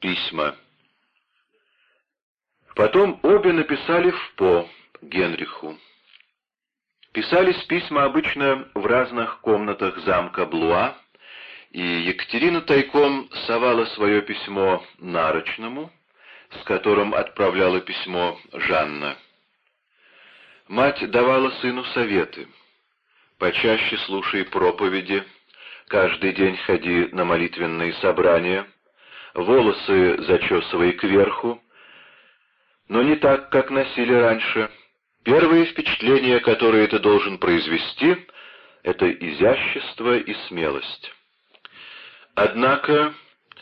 Письма. Потом обе написали в По Генриху. Писались письма обычно в разных комнатах замка Блуа, и Екатерина тайком совала свое письмо Нарочному, с которым отправляла письмо Жанна. Мать давала сыну советы. Почаще слушай проповеди, каждый день ходи на молитвенные собрания, волосы зачесывай кверху, но не так, как носили раньше. Первые впечатления, которые ты должен произвести, — это изящество и смелость. Однако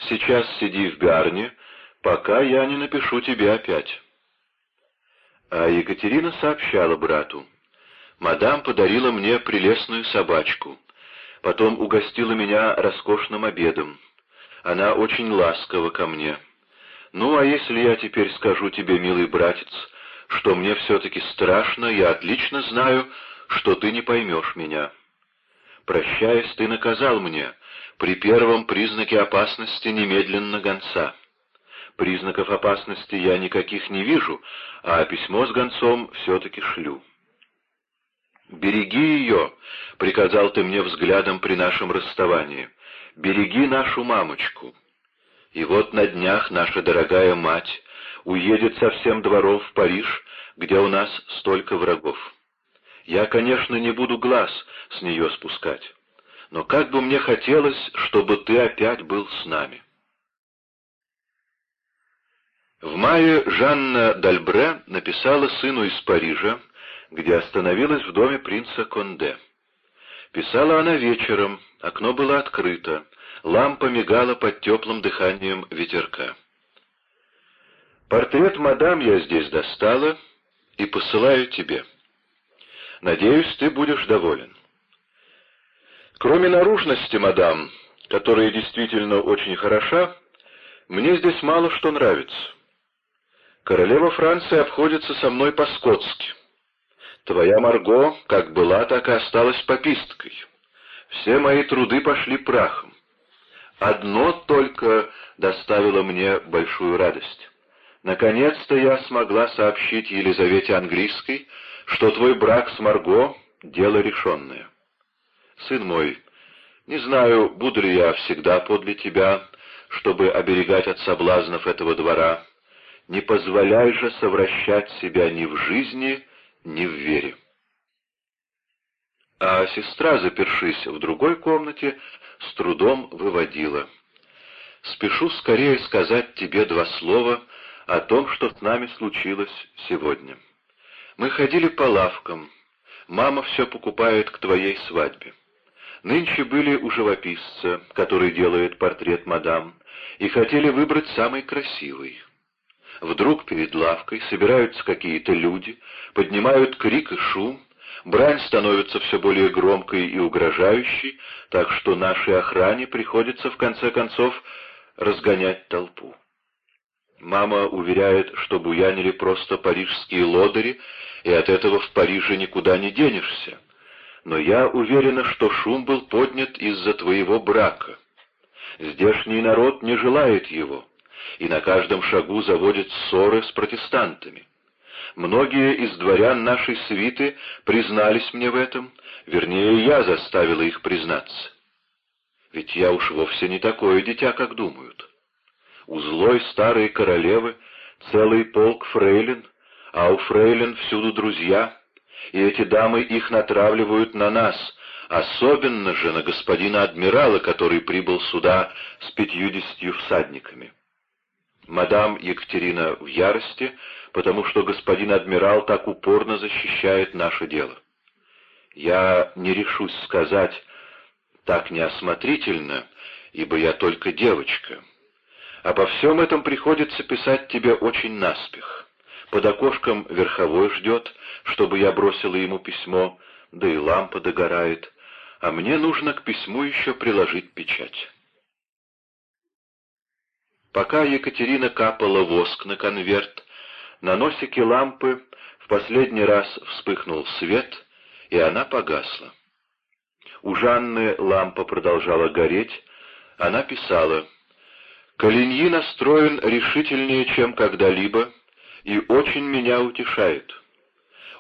сейчас сиди в Гарне, пока я не напишу тебе опять. А Екатерина сообщала брату. Мадам подарила мне прелестную собачку. Потом угостила меня роскошным обедом. Она очень ласкова ко мне. Ну, а если я теперь скажу тебе, милый братец, что мне все-таки страшно, я отлично знаю, что ты не поймешь меня. Прощаясь, ты наказал мне, при первом признаке опасности немедленно гонца. Признаков опасности я никаких не вижу, а письмо с гонцом все-таки шлю. «Береги ее», — приказал ты мне взглядом при нашем расставании. «Береги нашу мамочку». И вот на днях наша дорогая мать уедет со всем дворов в Париж, где у нас столько врагов. Я, конечно, не буду глаз с нее спускать, но как бы мне хотелось, чтобы ты опять был с нами. В мае Жанна Дальбре написала сыну из Парижа, где остановилась в доме принца Конде. Писала она вечером, окно было открыто, лампа мигала под теплым дыханием ветерка. «Портрет мадам я здесь достала и посылаю тебе. Надеюсь, ты будешь доволен. Кроме наружности, мадам, которая действительно очень хороша, мне здесь мало что нравится. Королева Франции обходится со мной по-скотски. Твоя Марго как была, так и осталась пописткой. Все мои труды пошли прахом. Одно только доставило мне большую радость. Наконец-то я смогла сообщить Елизавете Английской, что твой брак с Марго — дело решенное. Сын мой, не знаю, буду ли я всегда подле тебя, чтобы оберегать от соблазнов этого двора. Не позволяй же совращать себя ни в жизни, ни в вере. А сестра, запершись в другой комнате, с трудом выводила. «Спешу скорее сказать тебе два слова о том, что с нами случилось сегодня. Мы ходили по лавкам. Мама все покупает к твоей свадьбе. Нынче были у живописца, который делает портрет мадам, и хотели выбрать самый красивый. Вдруг перед лавкой собираются какие-то люди, поднимают крик и шум, Брань становится все более громкой и угрожающей, так что нашей охране приходится в конце концов разгонять толпу. Мама уверяет, что буянили просто парижские лодыри, и от этого в Париже никуда не денешься. Но я уверена, что шум был поднят из-за твоего брака. Здешний народ не желает его, и на каждом шагу заводит ссоры с протестантами. Многие из дворян нашей свиты признались мне в этом, вернее, я заставила их признаться. Ведь я уж вовсе не такое дитя, как думают. У злой старой королевы целый полк фрейлин, а у фрейлин всюду друзья, и эти дамы их натравливают на нас, особенно же на господина адмирала, который прибыл сюда с пятьюдесятью всадниками. Мадам Екатерина в ярости, потому что господин адмирал так упорно защищает наше дело. Я не решусь сказать так неосмотрительно, ибо я только девочка. Обо всем этом приходится писать тебе очень наспех. Под окошком верховой ждет, чтобы я бросила ему письмо, да и лампа догорает, а мне нужно к письму еще приложить печать. Пока Екатерина капала воск на конверт, на носике лампы в последний раз вспыхнул свет, и она погасла. У Жанны лампа продолжала гореть, она писала Калиньи настроен решительнее, чем когда-либо, и очень меня утешает.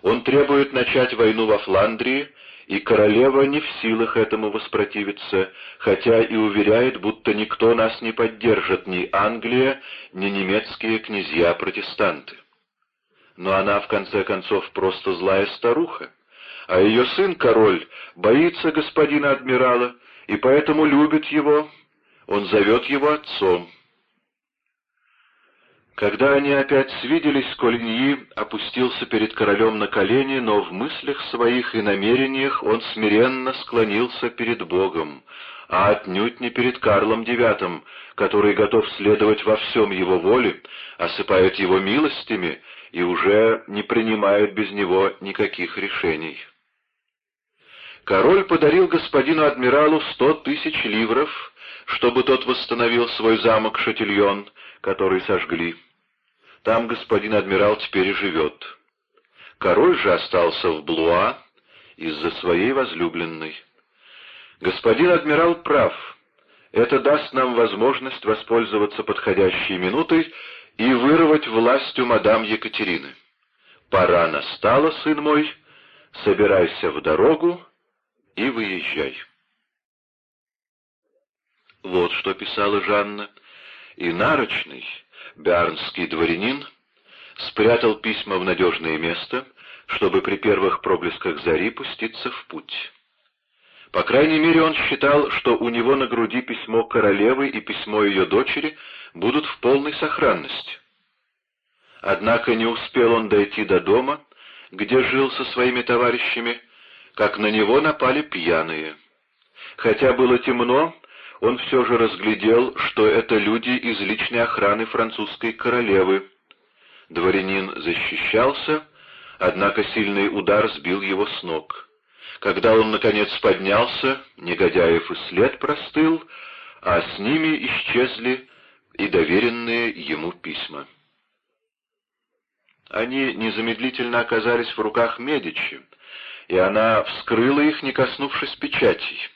Он требует начать войну во Фландрии, и королева не в силах этому воспротивиться, хотя и уверяет, будто никто нас не поддержит, ни Англия, ни немецкие князья-протестанты. Но она, в конце концов, просто злая старуха, а ее сын, король, боится господина адмирала, и поэтому любит его, он зовет его отцом. Когда они опять свиделись, Кольньи опустился перед королем на колени, но в мыслях своих и намерениях он смиренно склонился перед Богом, а отнюдь не перед Карлом IX, который готов следовать во всем его воле, осыпает его милостями и уже не принимает без него никаких решений. Король подарил господину адмиралу сто тысяч ливров, чтобы тот восстановил свой замок Шатильон, который сожгли. Там господин адмирал теперь и живет. Король же остался в Блуа из-за своей возлюбленной. Господин адмирал прав. Это даст нам возможность воспользоваться подходящей минутой и вырвать власть у мадам Екатерины. Пора настала, сын мой, собирайся в дорогу и выезжай. Вот что писала Жанна. И нарочный, Биарнский дворянин спрятал письма в надежное место, чтобы при первых проблесках зари пуститься в путь. По крайней мере, он считал, что у него на груди письмо королевы и письмо ее дочери будут в полной сохранности. Однако не успел он дойти до дома, где жил со своими товарищами, как на него напали пьяные. Хотя было темно, он все же разглядел, что это люди из личной охраны французской королевы. Дворянин защищался, однако сильный удар сбил его с ног. Когда он, наконец, поднялся, негодяев и след простыл, а с ними исчезли и доверенные ему письма. Они незамедлительно оказались в руках Медичи, и она вскрыла их, не коснувшись печатей.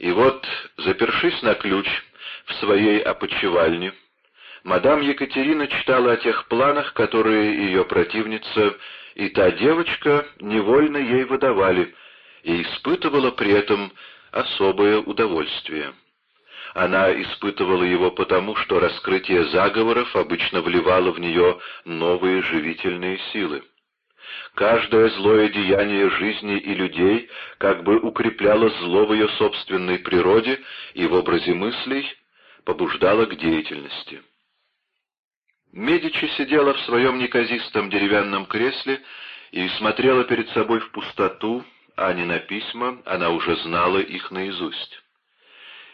И вот, запершись на ключ в своей опочивальне, мадам Екатерина читала о тех планах, которые ее противница и та девочка невольно ей выдавали, и испытывала при этом особое удовольствие. Она испытывала его потому, что раскрытие заговоров обычно вливало в нее новые живительные силы. Каждое злое деяние жизни и людей как бы укрепляло зло в ее собственной природе и в образе мыслей побуждало к деятельности. Медичи сидела в своем неказистом деревянном кресле и смотрела перед собой в пустоту, а не на письма, она уже знала их наизусть.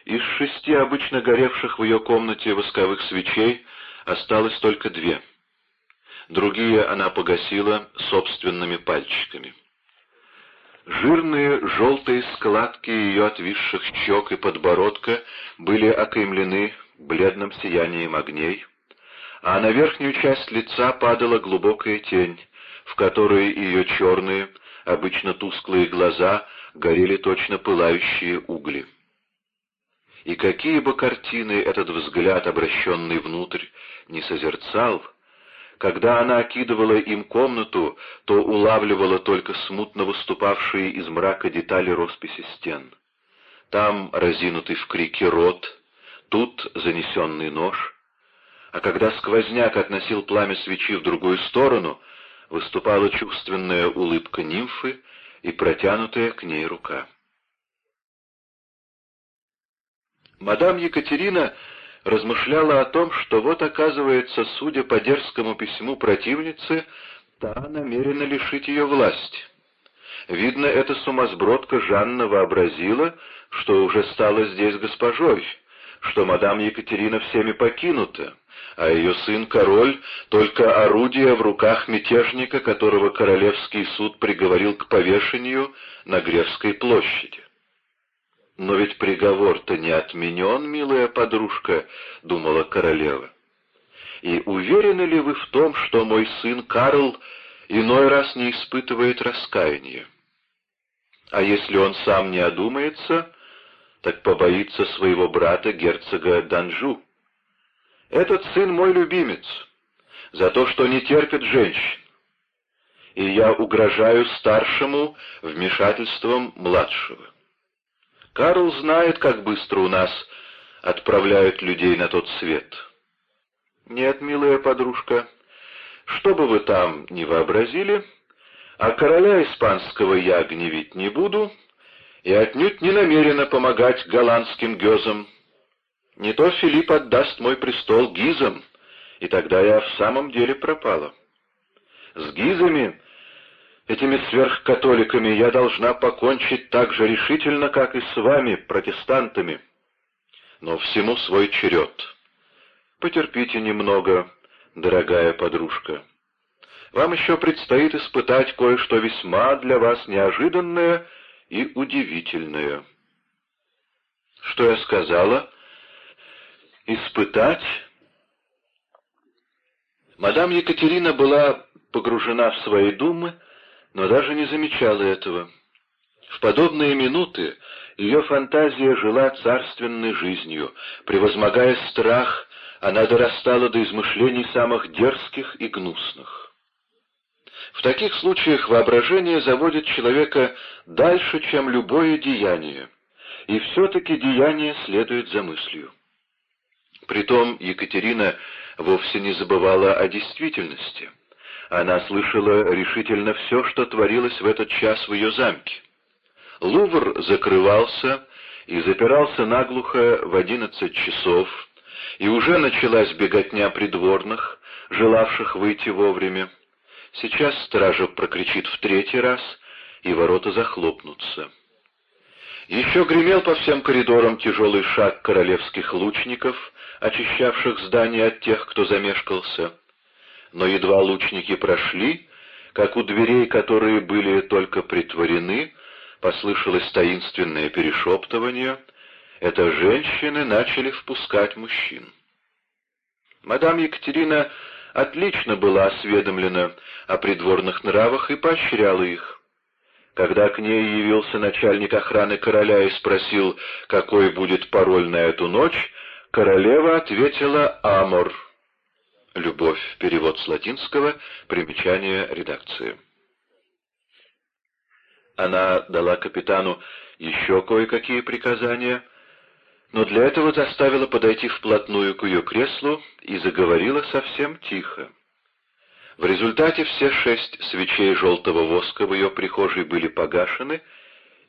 Из шести обычно горевших в ее комнате восковых свечей осталось только две — другие она погасила собственными пальчиками. Жирные желтые складки ее отвисших щек и подбородка были окаймлены бледным сиянием огней, а на верхнюю часть лица падала глубокая тень, в которой ее черные, обычно тусклые глаза горели точно пылающие угли. И какие бы картины этот взгляд, обращенный внутрь, не созерцал, когда она окидывала им комнату, то улавливала только смутно выступавшие из мрака детали росписи стен. Там разинутый в крике рот, тут занесенный нож. А когда сквозняк относил пламя свечи в другую сторону, выступала чувственная улыбка нимфы и протянутая к ней рука. Мадам Екатерина размышляла о том, что вот, оказывается, судя по дерзкому письму противницы, та намерена лишить ее власти. Видно, эта сумасбродка Жанна вообразила, что уже стала здесь госпожой, что мадам Екатерина всеми покинута, а ее сын-король — только орудие в руках мятежника, которого королевский суд приговорил к повешению на Гревской площади. «Но ведь приговор-то не отменен, милая подружка», — думала королева. «И уверены ли вы в том, что мой сын Карл иной раз не испытывает раскаяния? А если он сам не одумается, так побоится своего брата, герцога Данжу. Этот сын мой любимец, за то, что не терпит женщин, и я угрожаю старшему вмешательством младшего. Карл знает, как быстро у нас отправляют людей на тот свет. Нет, милая подружка, что бы вы там ни вообразили, а короля испанского я гневить не буду и отнюдь не намерена помогать голландским гёзам. Не то Филипп отдаст мой престол гизам, и тогда я в самом деле пропала. С гизами, этими сверхкатоликами, я должна покончить так же решительно, как и с вами, протестантами. Но всему свой черед. Потерпите немного, дорогая подружка. Вам еще предстоит испытать кое-что весьма для вас неожиданное и удивительное. Что я сказала? Испытать? Мадам Екатерина была погружена в свои думы, но даже не замечала этого. В подобные минуты ее фантазия жила царственной жизнью, превозмогая страх, она дорастала до измышлений самых дерзких и гнусных. В таких случаях воображение заводит человека дальше, чем любое деяние, и все-таки деяние следует за мыслью. Притом Екатерина вовсе не забывала о действительности. Она слышала решительно все, что творилось в этот час в ее замке. Лувр закрывался и запирался наглухо в одиннадцать часов, и уже началась беготня придворных, желавших выйти вовремя. Сейчас стража прокричит в третий раз, и ворота захлопнутся. Еще гремел по всем коридорам тяжелый шаг королевских лучников, очищавших здание от тех, кто замешкался. Но едва лучники прошли, как у дверей, которые были только притворены, послышалось таинственное перешептывание, это женщины начали впускать мужчин. Мадам Екатерина отлично была осведомлена о придворных нравах и поощряла их. Когда к ней явился начальник охраны короля и спросил, какой будет пароль на эту ночь, королева ответила «Амор». Любовь. Перевод с латинского. Примечание редакции. Она дала капитану еще кое-какие приказания, но для этого заставила подойти вплотную к ее креслу и заговорила совсем тихо. В результате все шесть свечей желтого воска в ее прихожей были погашены,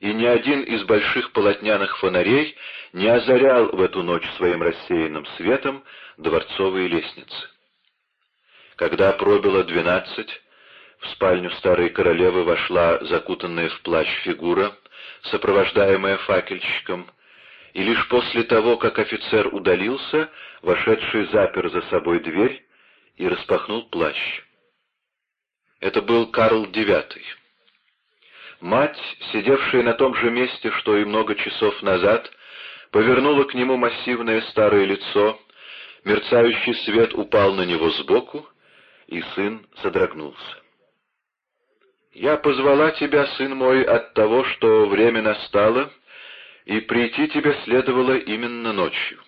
и ни один из больших полотняных фонарей не озарял в эту ночь своим рассеянным светом дворцовые лестницы. Когда пробило двенадцать, в спальню старой королевы вошла закутанная в плащ фигура, сопровождаемая факельщиком, и лишь после того, как офицер удалился, вошедший запер за собой дверь и распахнул плащ. Это был Карл IX. Мать, сидевшая на том же месте, что и много часов назад, повернула к нему массивное старое лицо, мерцающий свет упал на него сбоку, и сын содрогнулся. «Я позвала тебя, сын мой, от того, что время настало, и прийти тебе следовало именно ночью.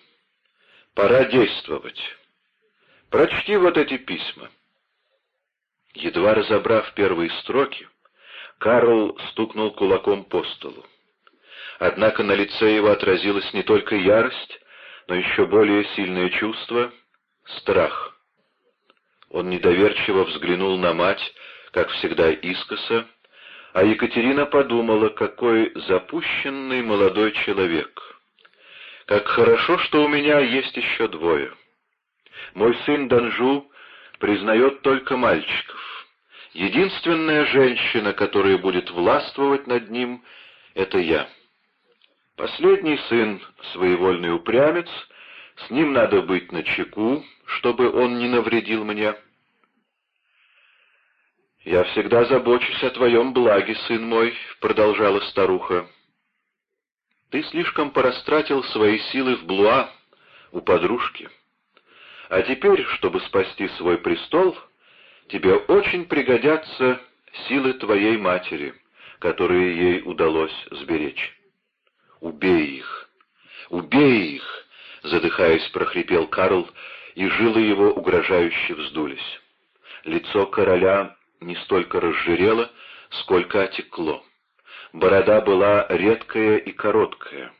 Пора действовать. Прочти вот эти письма». Едва разобрав первые строки, Карл стукнул кулаком по столу. Однако на лице его отразилась не только ярость, но еще более сильное чувство — страх. Он недоверчиво взглянул на мать, как всегда искоса, а Екатерина подумала, какой запущенный молодой человек. Как хорошо, что у меня есть еще двое. Мой сын Данжу признает только мальчиков. Единственная женщина, которая будет властвовать над ним, — это я. Последний сын — своевольный упрямец, с ним надо быть начеку, чтобы он не навредил мне. «Я всегда забочусь о твоем благе, сын мой», — продолжала старуха. «Ты слишком порастратил свои силы в Блуа у подружки». А теперь, чтобы спасти свой престол, тебе очень пригодятся силы твоей матери, которые ей удалось сберечь. Убей их! Убей их! Задыхаясь, прохрипел Карл, и жилы его угрожающе вздулись. Лицо короля не столько разжирело, сколько отекло. Борода была редкая и короткая.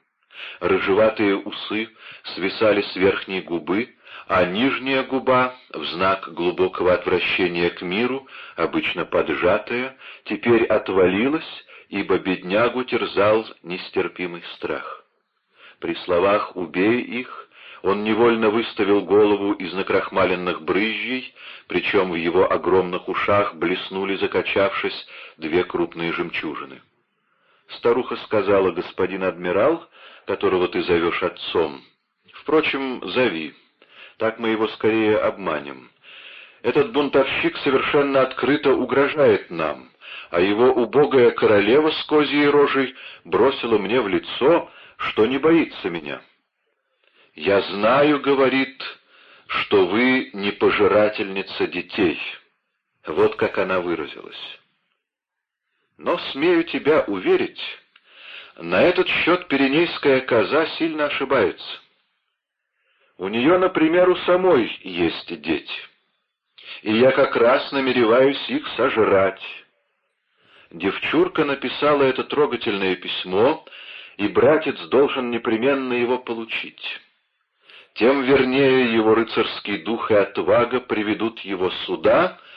Рыжеватые усы свисали с верхней губы, а нижняя губа, в знак глубокого отвращения к миру, обычно поджатая, теперь отвалилась, ибо беднягу терзал нестерпимый страх. При словах «убей их» он невольно выставил голову из накрахмаленных брызжей, причем в его огромных ушах блеснули, закачавшись, две крупные жемчужины. Старуха сказала, господин адмирал, которого ты зовешь отцом. Впрочем, зови. Так мы его скорее обманем. Этот бунтовщик совершенно открыто угрожает нам, а его убогая королева с козьей рожей бросила мне в лицо, что не боится меня. «Я знаю, — говорит, — что вы не пожирательница детей». Вот как она выразилась. Но смею тебя уверить, на этот счет пиренейская коза сильно ошибается. У нее, например, у самой есть дети, и я как раз намереваюсь их сожрать. Девчурка написала это трогательное письмо, и братец должен непременно его получить. Тем вернее его рыцарский дух и отвага приведут его сюда —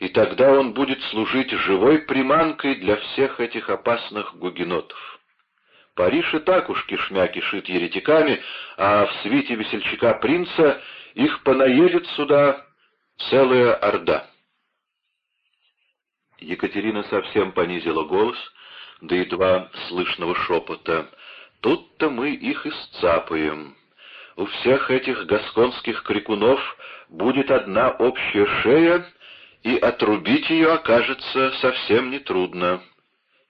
и тогда он будет служить живой приманкой для всех этих опасных гугенотов. Париж и так уж кишмя кишит еретиками, а в свите весельчака принца их понаедет сюда целая орда. Екатерина совсем понизила голос до едва слышного шепота. «Тут-то мы их и сцапаем. У всех этих гасконских крикунов будет одна общая шея, и отрубить ее окажется совсем нетрудно.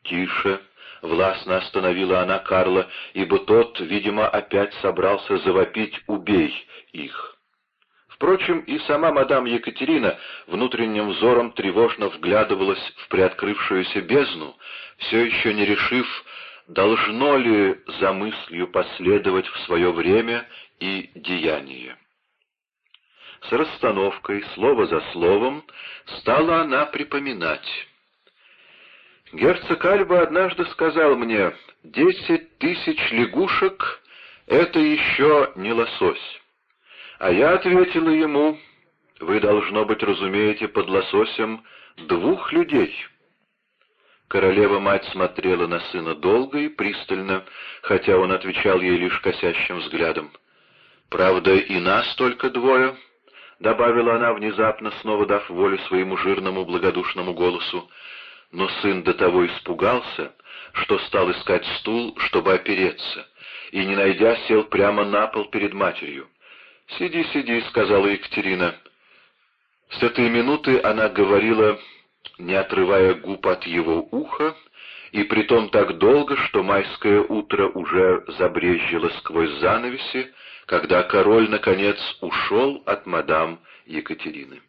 «Тише!» — властно остановила она Карла, ибо тот, видимо, опять собрался завопить «убей их». Впрочем, и сама мадам Екатерина внутренним взором тревожно вглядывалась в приоткрывшуюся бездну, все еще не решив, должно ли за мыслью последовать в свое время и деяние. С расстановкой, слово за словом, стала она припоминать. Герцог Альба однажды сказал мне, «Десять тысяч лягушек — это еще не лосось». А я ответила ему, «Вы, должно быть, разумеете под лососем двух людей». Королева-мать смотрела на сына долго и пристально, хотя он отвечал ей лишь косящим взглядом. «Правда, и нас только двое», — добавила она внезапно, снова дав волю своему жирному благодушному голосу. Но сын до того испугался, что стал искать стул, чтобы опереться, и, не найдя, сел прямо на пол перед матерью. «Сиди, сиди», — сказала Екатерина. С этой минуты она говорила, не отрывая губ от его уха, и притом так долго, что майское утро уже забрезжило сквозь занавеси, когда король, наконец, ушел от мадам Екатерины.